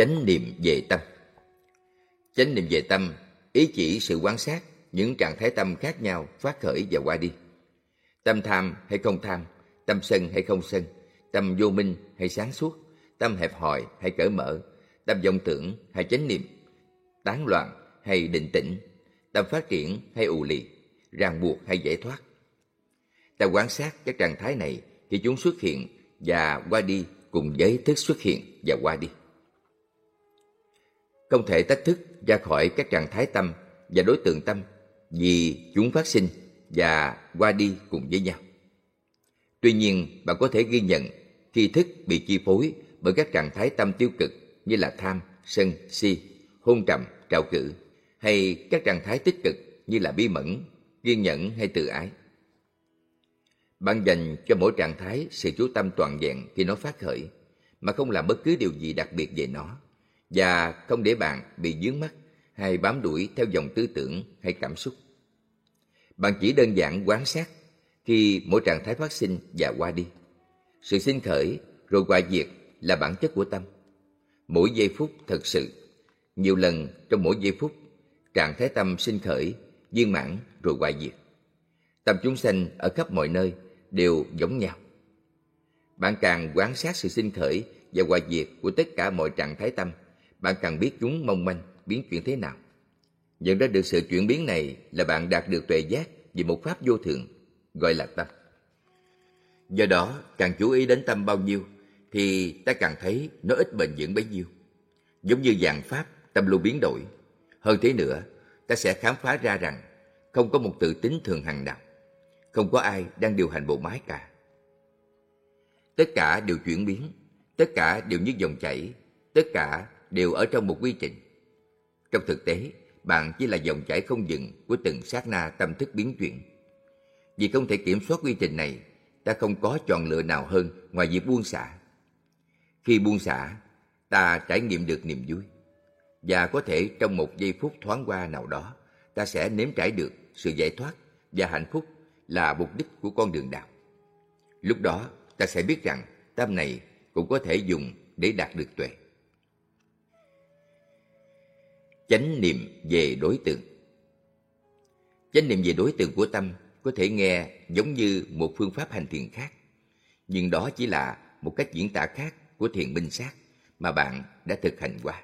chánh niệm về tâm. Chánh niệm về tâm ý chỉ sự quan sát những trạng thái tâm khác nhau phát khởi và qua đi. Tâm tham hay không tham, tâm sân hay không sân, tâm vô minh hay sáng suốt, tâm hẹp hòi hay cởi mở, tâm vọng tưởng hay chánh niệm, tán loạn hay định tĩnh, tâm phát triển hay ù lì, ràng buộc hay giải thoát. Ta quan sát các trạng thái này khi chúng xuất hiện và qua đi cùng với thức xuất hiện và qua đi không thể tách thức ra khỏi các trạng thái tâm và đối tượng tâm vì chúng phát sinh và qua đi cùng với nhau. Tuy nhiên, bạn có thể ghi nhận khi thức bị chi phối bởi các trạng thái tâm tiêu cực như là tham, sân, si, hôn trầm, trào cử hay các trạng thái tích cực như là bi mẫn, kiên nhẫn hay tự ái. Bạn dành cho mỗi trạng thái sự chú tâm toàn vẹn khi nó phát khởi mà không làm bất cứ điều gì đặc biệt về nó và không để bạn bị dướng mắt hay bám đuổi theo dòng tư tưởng hay cảm xúc. Bạn chỉ đơn giản quan sát khi mỗi trạng thái phát sinh và qua đi. Sự sinh khởi rồi qua diệt là bản chất của tâm. Mỗi giây phút thật sự, nhiều lần trong mỗi giây phút, trạng thái tâm sinh khởi, viên mãn rồi qua diệt. Tâm chúng sanh ở khắp mọi nơi đều giống nhau. Bạn càng quan sát sự sinh khởi và hoại diệt của tất cả mọi trạng thái tâm, bạn càng biết chúng mong manh, biến chuyển thế nào. Nhận ra được sự chuyển biến này là bạn đạt được tuệ giác về một pháp vô thường, gọi là tâm. Do đó, càng chú ý đến tâm bao nhiêu, thì ta càng thấy nó ít bền vững bấy nhiêu. Giống như dạng pháp, tâm luôn biến đổi. Hơn thế nữa, ta sẽ khám phá ra rằng không có một tự tính thường hằng nào. Không có ai đang điều hành bộ máy cả. Tất cả đều chuyển biến, tất cả đều như dòng chảy, tất cả đều ở trong một quy trình. Trong thực tế, bạn chỉ là dòng chảy không dừng của từng sát na tâm thức biến chuyển. Vì không thể kiểm soát quy trình này, ta không có chọn lựa nào hơn ngoài việc buông xả. Khi buông xả, ta trải nghiệm được niềm vui. Và có thể trong một giây phút thoáng qua nào đó, ta sẽ nếm trải được sự giải thoát và hạnh phúc là mục đích của con đường đạo. Lúc đó, ta sẽ biết rằng tâm này cũng có thể dùng để đạt được tuệ chánh niệm về đối tượng. Chánh niệm về đối tượng của tâm có thể nghe giống như một phương pháp hành thiền khác, nhưng đó chỉ là một cách diễn tả khác của thiền minh sát mà bạn đã thực hành qua.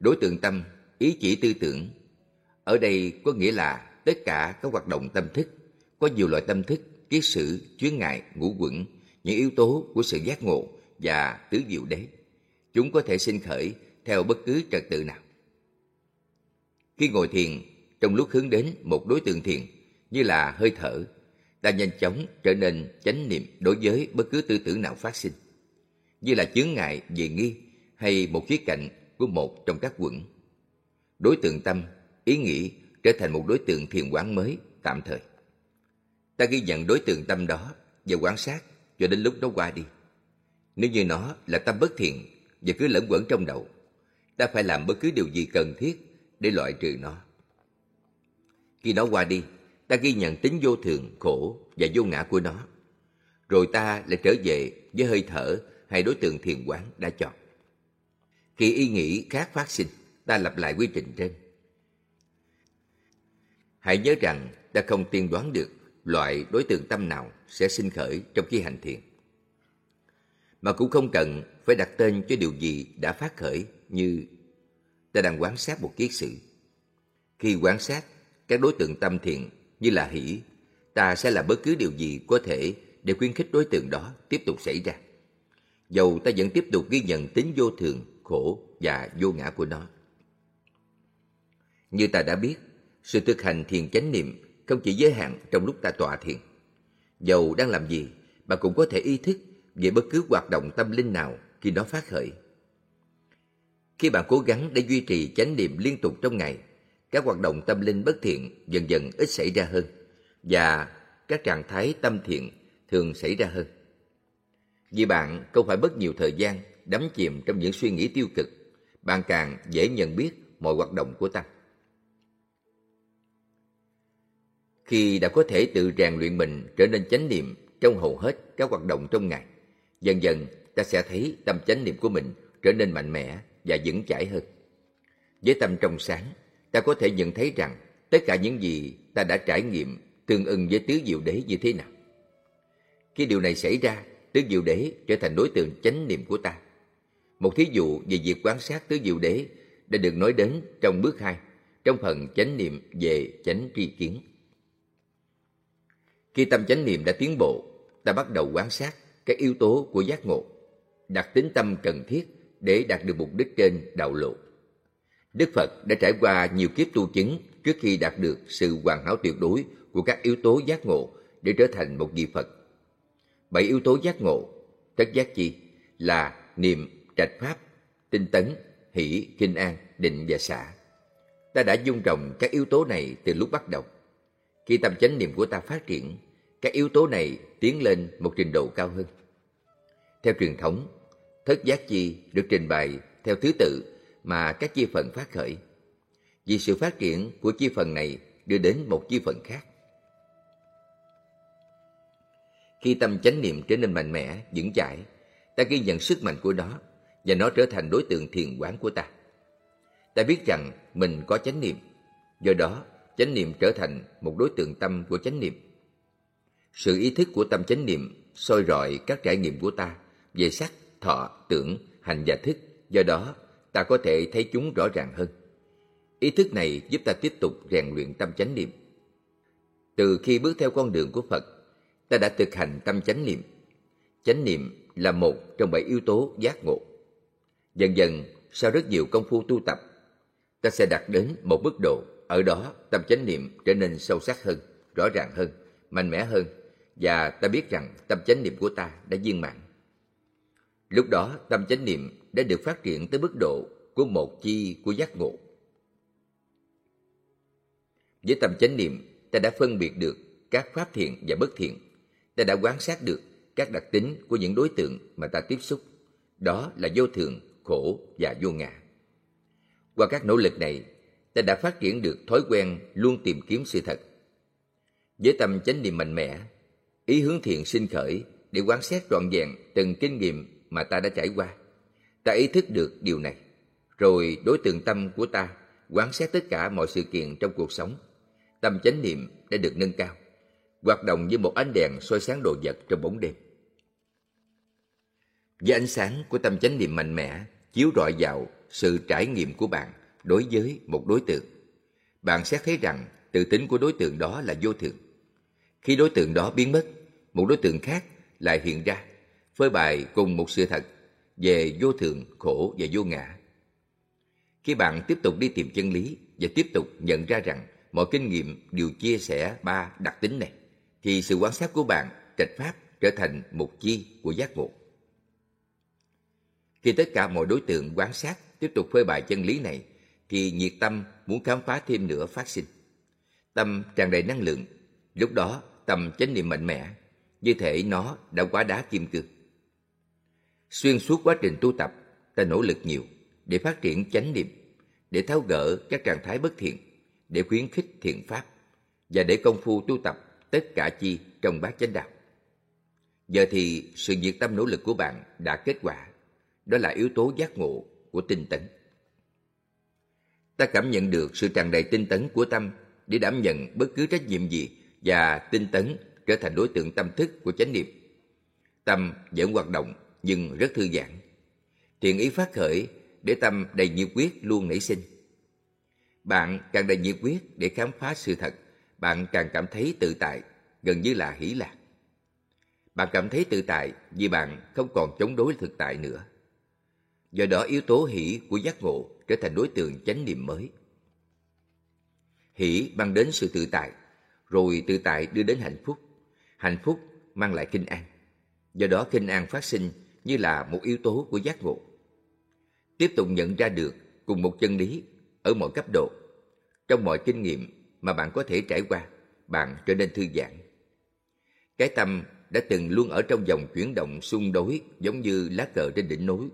Đối tượng tâm, ý chỉ tư tưởng, ở đây có nghĩa là tất cả các hoạt động tâm thức, có nhiều loại tâm thức kiết sử chướng ngại, ngũ quẩn, những yếu tố của sự giác ngộ và tứ diệu đế. Chúng có thể sinh khởi theo bất cứ trật tự nào khi ngồi thiền, trong lúc hướng đến một đối tượng thiền, như là hơi thở, ta nhanh chóng trở nên chánh niệm đối với bất cứ tư tưởng nào phát sinh, như là chướng ngại về nghi hay một khía cạnh của một trong các quận Đối tượng tâm, ý nghĩ trở thành một đối tượng thiền quán mới tạm thời. Ta ghi nhận đối tượng tâm đó và quan sát cho đến lúc nó qua đi. Nếu như nó là tâm bất thiện và cứ lẫn quẩn trong đầu, ta phải làm bất cứ điều gì cần thiết để loại trừ nó. Khi nó qua đi, ta ghi nhận tính vô thường, khổ và vô ngã của nó. Rồi ta lại trở về với hơi thở hay đối tượng thiền quán đã chọn. Khi ý nghĩ khác phát sinh, ta lặp lại quy trình trên. Hãy nhớ rằng ta không tiên đoán được loại đối tượng tâm nào sẽ sinh khởi trong khi hành thiền. Mà cũng không cần phải đặt tên cho điều gì đã phát khởi như ta đang quan sát một kiết sự. Khi quan sát các đối tượng tâm thiện như là hỷ, ta sẽ làm bất cứ điều gì có thể để khuyến khích đối tượng đó tiếp tục xảy ra. Dầu ta vẫn tiếp tục ghi nhận tính vô thường, khổ và vô ngã của nó. Như ta đã biết, sự thực hành thiền chánh niệm không chỉ giới hạn trong lúc ta tọa thiền. Dầu đang làm gì, bạn cũng có thể ý thức về bất cứ hoạt động tâm linh nào khi nó phát khởi. Khi bạn cố gắng để duy trì chánh niệm liên tục trong ngày, các hoạt động tâm linh bất thiện dần dần ít xảy ra hơn và các trạng thái tâm thiện thường xảy ra hơn. Vì bạn không phải mất nhiều thời gian đắm chìm trong những suy nghĩ tiêu cực, bạn càng dễ nhận biết mọi hoạt động của tâm. Khi đã có thể tự rèn luyện mình trở nên chánh niệm trong hầu hết các hoạt động trong ngày, dần dần ta sẽ thấy tâm chánh niệm của mình trở nên mạnh mẽ và vững chãi hơn. Với tâm trong sáng, ta có thể nhận thấy rằng tất cả những gì ta đã trải nghiệm tương ưng với tứ diệu đế như thế nào. Khi điều này xảy ra, tứ diệu đế trở thành đối tượng chánh niệm của ta. Một thí dụ về việc quan sát tứ diệu đế đã được nói đến trong bước 2, trong phần chánh niệm về chánh tri kiến. Khi tâm chánh niệm đã tiến bộ, ta bắt đầu quan sát các yếu tố của giác ngộ, đặt tính tâm cần thiết để đạt được mục đích trên đạo lộ. Đức Phật đã trải qua nhiều kiếp tu chứng trước khi đạt được sự hoàn hảo tuyệt đối của các yếu tố giác ngộ để trở thành một vị Phật. Bảy yếu tố giác ngộ, tất giác chi là niệm, trạch pháp, tinh tấn, hỷ, kinh an, định và xả. Ta đã dung trồng các yếu tố này từ lúc bắt đầu. Khi tâm chánh niệm của ta phát triển, các yếu tố này tiến lên một trình độ cao hơn. Theo truyền thống, thất giác chi được trình bày theo thứ tự mà các chi phần phát khởi. Vì sự phát triển của chi phần này đưa đến một chi phần khác. Khi tâm chánh niệm trở nên mạnh mẽ, vững chãi, ta ghi nhận sức mạnh của nó và nó trở thành đối tượng thiền quán của ta. Ta biết rằng mình có chánh niệm, do đó chánh niệm trở thành một đối tượng tâm của chánh niệm. Sự ý thức của tâm chánh niệm soi rọi các trải nghiệm của ta về sắc, thọ, tưởng, hành và thức, do đó ta có thể thấy chúng rõ ràng hơn. Ý thức này giúp ta tiếp tục rèn luyện tâm chánh niệm. Từ khi bước theo con đường của Phật, ta đã thực hành tâm chánh niệm. Chánh niệm là một trong bảy yếu tố giác ngộ. Dần dần, sau rất nhiều công phu tu tập, ta sẽ đạt đến một mức độ ở đó tâm chánh niệm trở nên sâu sắc hơn, rõ ràng hơn, mạnh mẽ hơn và ta biết rằng tâm chánh niệm của ta đã viên mãn. Lúc đó tâm chánh niệm đã được phát triển tới mức độ của một chi của giác ngộ. Với tâm chánh niệm, ta đã phân biệt được các pháp thiện và bất thiện. Ta đã quan sát được các đặc tính của những đối tượng mà ta tiếp xúc. Đó là vô thường, khổ và vô ngã. Qua các nỗ lực này, ta đã phát triển được thói quen luôn tìm kiếm sự thật. Với tâm chánh niệm mạnh mẽ, ý hướng thiện sinh khởi để quan sát trọn vẹn từng kinh nghiệm mà ta đã trải qua. Ta ý thức được điều này, rồi đối tượng tâm của ta quán xét tất cả mọi sự kiện trong cuộc sống. Tâm chánh niệm đã được nâng cao, hoạt động như một ánh đèn soi sáng đồ vật trong bóng đêm. Với ánh sáng của tâm chánh niệm mạnh mẽ chiếu rọi vào sự trải nghiệm của bạn đối với một đối tượng. Bạn sẽ thấy rằng tự tính của đối tượng đó là vô thường. Khi đối tượng đó biến mất, một đối tượng khác lại hiện ra, phơi bày cùng một sự thật về vô thường, khổ và vô ngã. Khi bạn tiếp tục đi tìm chân lý và tiếp tục nhận ra rằng mọi kinh nghiệm đều chia sẻ ba đặc tính này, thì sự quan sát của bạn trạch pháp trở thành một chi của giác ngộ. Khi tất cả mọi đối tượng quan sát tiếp tục phơi bày chân lý này, thì nhiệt tâm muốn khám phá thêm nữa phát sinh. Tâm tràn đầy năng lượng, lúc đó tâm chánh niệm mạnh mẽ, như thể nó đã quá đá kim cương. Xuyên suốt quá trình tu tập, ta nỗ lực nhiều để phát triển chánh niệm, để tháo gỡ các trạng thái bất thiện, để khuyến khích thiện pháp và để công phu tu tập tất cả chi trong bát chánh đạo. Giờ thì sự nhiệt tâm nỗ lực của bạn đã kết quả. Đó là yếu tố giác ngộ của tinh tấn. Ta cảm nhận được sự tràn đầy tinh tấn của tâm để đảm nhận bất cứ trách nhiệm gì và tinh tấn trở thành đối tượng tâm thức của chánh niệm. Tâm vẫn hoạt động nhưng rất thư giãn. Thiện ý phát khởi để tâm đầy nhiệt quyết luôn nảy sinh. Bạn càng đầy nhiệt quyết để khám phá sự thật, bạn càng cảm thấy tự tại, gần như là hỷ lạc. Bạn cảm thấy tự tại vì bạn không còn chống đối thực tại nữa. Do đó yếu tố hỷ của giác ngộ trở thành đối tượng chánh niệm mới. Hỷ mang đến sự tự tại, rồi tự tại đưa đến hạnh phúc. Hạnh phúc mang lại kinh an. Do đó kinh an phát sinh như là một yếu tố của giác ngộ. Tiếp tục nhận ra được cùng một chân lý ở mọi cấp độ, trong mọi kinh nghiệm mà bạn có thể trải qua, bạn trở nên thư giãn. Cái tâm đã từng luôn ở trong dòng chuyển động xung đối giống như lá cờ trên đỉnh núi.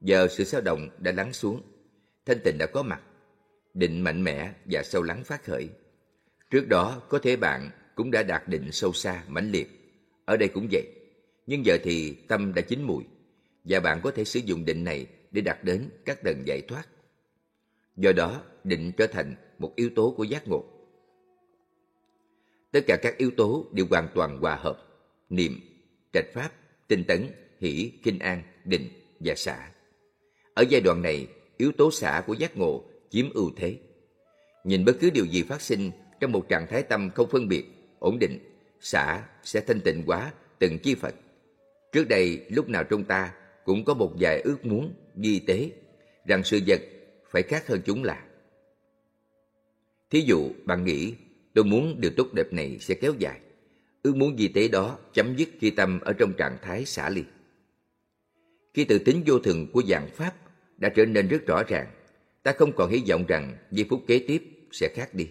Giờ sự sao động đã lắng xuống, thanh tịnh đã có mặt, định mạnh mẽ và sâu lắng phát khởi. Trước đó có thể bạn cũng đã đạt định sâu xa, mãnh liệt. Ở đây cũng vậy. Nhưng giờ thì tâm đã chín mùi. và bạn có thể sử dụng định này để đạt đến các tầng giải thoát. Do đó, định trở thành một yếu tố của giác ngộ. Tất cả các yếu tố đều hoàn toàn hòa hợp, niệm, trạch pháp, tinh tấn, hỷ, kinh an, định và xả. Ở giai đoạn này, yếu tố xả của giác ngộ chiếm ưu thế. Nhìn bất cứ điều gì phát sinh trong một trạng thái tâm không phân biệt, ổn định, xả sẽ thanh tịnh quá từng chi phật. Trước đây, lúc nào trong ta cũng có một vài ước muốn, di tế, rằng sự vật phải khác hơn chúng là. Thí dụ, bạn nghĩ, tôi muốn điều tốt đẹp này sẽ kéo dài. Ước muốn di tế đó chấm dứt khi tâm ở trong trạng thái xả ly. Khi tự tính vô thường của dạng Pháp đã trở nên rất rõ ràng, ta không còn hy vọng rằng giây phút kế tiếp sẽ khác đi.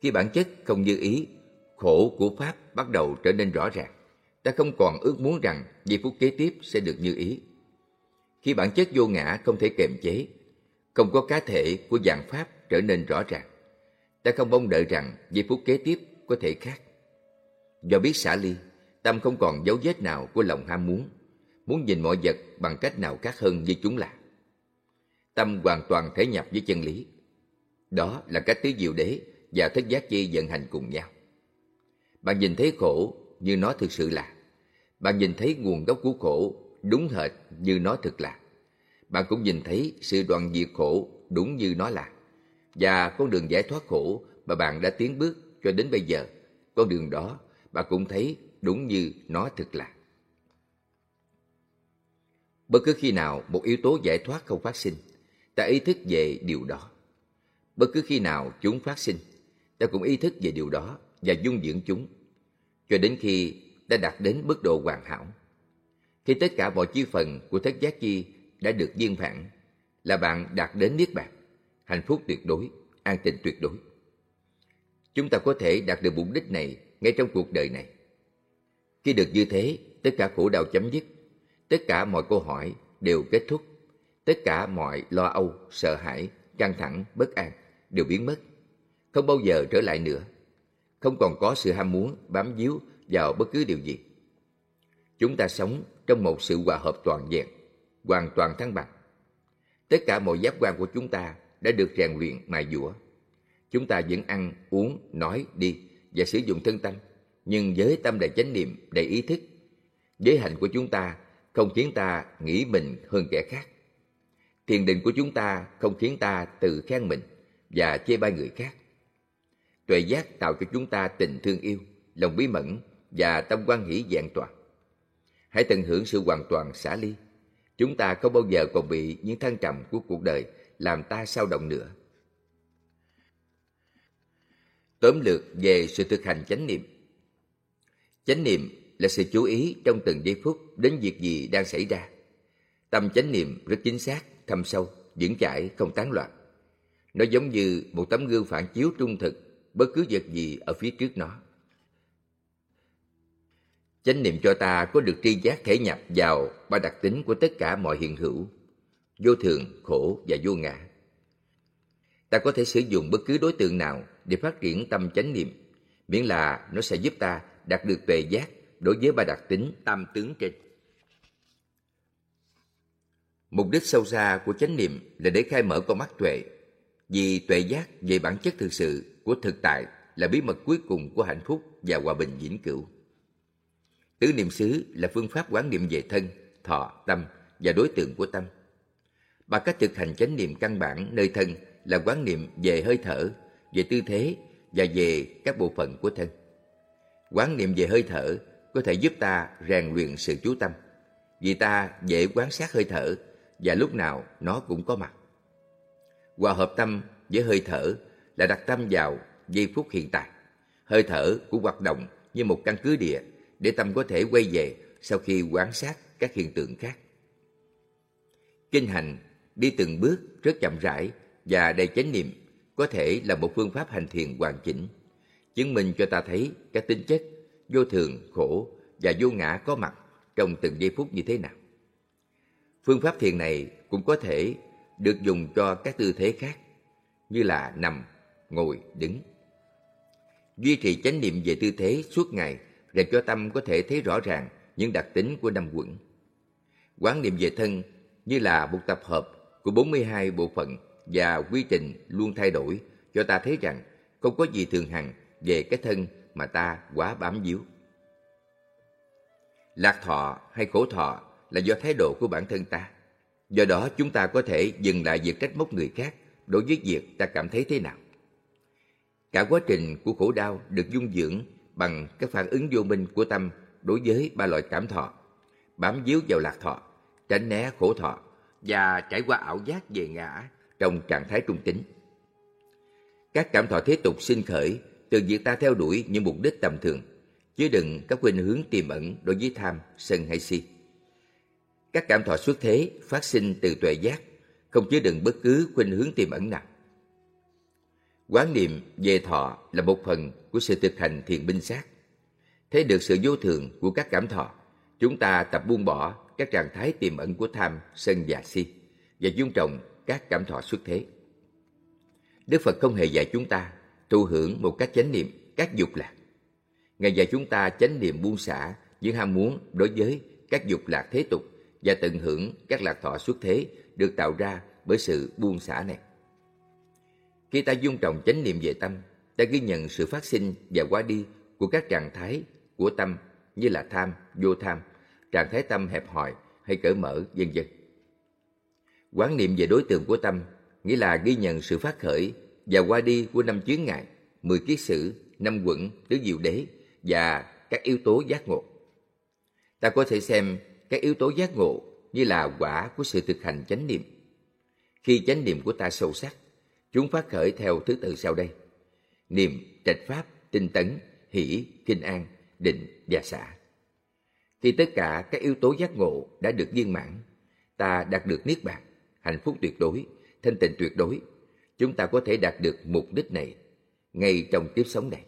Khi bản chất không như ý, khổ của Pháp bắt đầu trở nên rõ ràng. Ta không còn ước muốn rằng giây phút kế tiếp sẽ được như ý. Khi bản chất vô ngã không thể kiềm chế, không có cá thể của dạng Pháp trở nên rõ ràng. Ta không mong đợi rằng giây phút kế tiếp có thể khác. Do biết xả ly, tâm không còn dấu vết nào của lòng ham muốn, muốn nhìn mọi vật bằng cách nào khác hơn như chúng là. Tâm hoàn toàn thể nhập với chân lý. Đó là cách tứ diệu đế và thất giác chi vận hành cùng nhau. Bạn nhìn thấy khổ như nó thực sự là. Bạn nhìn thấy nguồn gốc của khổ đúng hệt như nó thực là. Bạn cũng nhìn thấy sự đoạn diệt khổ đúng như nó là. Và con đường giải thoát khổ mà bạn đã tiến bước cho đến bây giờ, con đường đó bạn cũng thấy đúng như nó thực là. Bất cứ khi nào một yếu tố giải thoát không phát sinh, ta ý thức về điều đó. Bất cứ khi nào chúng phát sinh, ta cũng ý thức về điều đó và dung dưỡng chúng, cho đến khi đã đạt đến mức độ hoàn hảo. Khi tất cả mọi chi phần của thất giác chi đã được viên phản, là bạn đạt đến niết bàn, hạnh phúc tuyệt đối, an tịnh tuyệt đối. Chúng ta có thể đạt được mục đích này ngay trong cuộc đời này. Khi được như thế, tất cả khổ đau chấm dứt, tất cả mọi câu hỏi đều kết thúc, tất cả mọi lo âu, sợ hãi, căng thẳng, bất an đều biến mất, không bao giờ trở lại nữa. Không còn có sự ham muốn bám víu vào bất cứ điều gì. Chúng ta sống trong một sự hòa hợp toàn vẹn, hoàn toàn thăng bằng. Tất cả mọi giác quan của chúng ta đã được rèn luyện mài dũa. Chúng ta vẫn ăn, uống, nói, đi và sử dụng thân tâm, nhưng với tâm đầy chánh niệm, đầy ý thức. Giới hạnh của chúng ta không khiến ta nghĩ mình hơn kẻ khác. Thiền định của chúng ta không khiến ta tự khen mình và chê bai người khác. Tuệ giác tạo cho chúng ta tình thương yêu, lòng bí mẫn và tâm quan hỷ dạng toàn. Hãy tận hưởng sự hoàn toàn xả ly. Chúng ta không bao giờ còn bị những thăng trầm của cuộc đời làm ta sao động nữa. Tóm lược về sự thực hành chánh niệm. Chánh niệm là sự chú ý trong từng giây phút đến việc gì đang xảy ra. Tâm chánh niệm rất chính xác, thâm sâu, vững chãi, không tán loạn. Nó giống như một tấm gương phản chiếu trung thực bất cứ vật gì ở phía trước nó. Chánh niệm cho ta có được tri giác thể nhập vào ba đặc tính của tất cả mọi hiện hữu, vô thường, khổ và vô ngã. Ta có thể sử dụng bất cứ đối tượng nào để phát triển tâm chánh niệm, miễn là nó sẽ giúp ta đạt được tuệ giác đối với ba đặc tính tam tướng trên. Mục đích sâu xa của chánh niệm là để khai mở con mắt tuệ, vì tuệ giác về bản chất thực sự của thực tại là bí mật cuối cùng của hạnh phúc và hòa bình vĩnh cửu. Tứ niệm xứ là phương pháp quán niệm về thân, thọ, tâm và đối tượng của tâm. Ba cách thực hành chánh niệm căn bản nơi thân là quán niệm về hơi thở, về tư thế và về các bộ phận của thân. Quán niệm về hơi thở có thể giúp ta rèn luyện sự chú tâm, vì ta dễ quan sát hơi thở và lúc nào nó cũng có mặt. Hòa hợp tâm với hơi thở là đặt tâm vào giây phút hiện tại. Hơi thở cũng hoạt động như một căn cứ địa để tâm có thể quay về sau khi quan sát các hiện tượng khác. Kinh hành đi từng bước rất chậm rãi và đầy chánh niệm có thể là một phương pháp hành thiền hoàn chỉnh, chứng minh cho ta thấy các tính chất vô thường, khổ và vô ngã có mặt trong từng giây phút như thế nào. Phương pháp thiền này cũng có thể được dùng cho các tư thế khác như là nằm, ngồi, đứng. Duy trì chánh niệm về tư thế suốt ngày để cho tâm có thể thấy rõ ràng những đặc tính của năm quẩn. Quán niệm về thân như là một tập hợp của 42 bộ phận và quy trình luôn thay đổi cho ta thấy rằng không có gì thường hằng về cái thân mà ta quá bám víu. Lạc thọ hay khổ thọ là do thái độ của bản thân ta. Do đó chúng ta có thể dừng lại việc trách móc người khác đối với việc ta cảm thấy thế nào. Cả quá trình của khổ đau được dung dưỡng bằng các phản ứng vô minh của tâm đối với ba loại cảm thọ, bám víu vào lạc thọ, tránh né khổ thọ và trải qua ảo giác về ngã trong trạng thái trung tính. Các cảm thọ thế tục sinh khởi từ việc ta theo đuổi những mục đích tầm thường, chứ đừng các khuynh hướng tiềm ẩn đối với tham, sân hay si. Các cảm thọ xuất thế phát sinh từ tuệ giác, không chứa đựng bất cứ khuynh hướng tiềm ẩn nào. Quán niệm về thọ là một phần của sự thực hành thiền binh sát. Thấy được sự vô thường của các cảm thọ, chúng ta tập buông bỏ các trạng thái tiềm ẩn của tham, sân và si và dung trồng các cảm thọ xuất thế. Đức Phật không hề dạy chúng ta tu hưởng một cách chánh niệm các dục lạc. Ngài dạy chúng ta chánh niệm buông xả những ham muốn đối với các dục lạc thế tục và tận hưởng các lạc thọ xuất thế được tạo ra bởi sự buông xả này. Khi ta dung trồng chánh niệm về tâm, ta ghi nhận sự phát sinh và qua đi của các trạng thái của tâm như là tham, vô tham, trạng thái tâm hẹp hòi hay cởi mở, vân vân. Quán niệm về đối tượng của tâm nghĩa là ghi nhận sự phát khởi và qua đi của năm chướng ngại, mười kiết sử, năm quẩn, tứ diệu đế và các yếu tố giác ngộ. Ta có thể xem các yếu tố giác ngộ như là quả của sự thực hành chánh niệm. Khi chánh niệm của ta sâu sắc, chúng phát khởi theo thứ tự sau đây. Niệm, trạch pháp, tinh tấn, hỷ, kinh an, định và xả. Khi tất cả các yếu tố giác ngộ đã được viên mãn, ta đạt được niết bàn, hạnh phúc tuyệt đối, thanh tịnh tuyệt đối, chúng ta có thể đạt được mục đích này ngay trong kiếp sống này.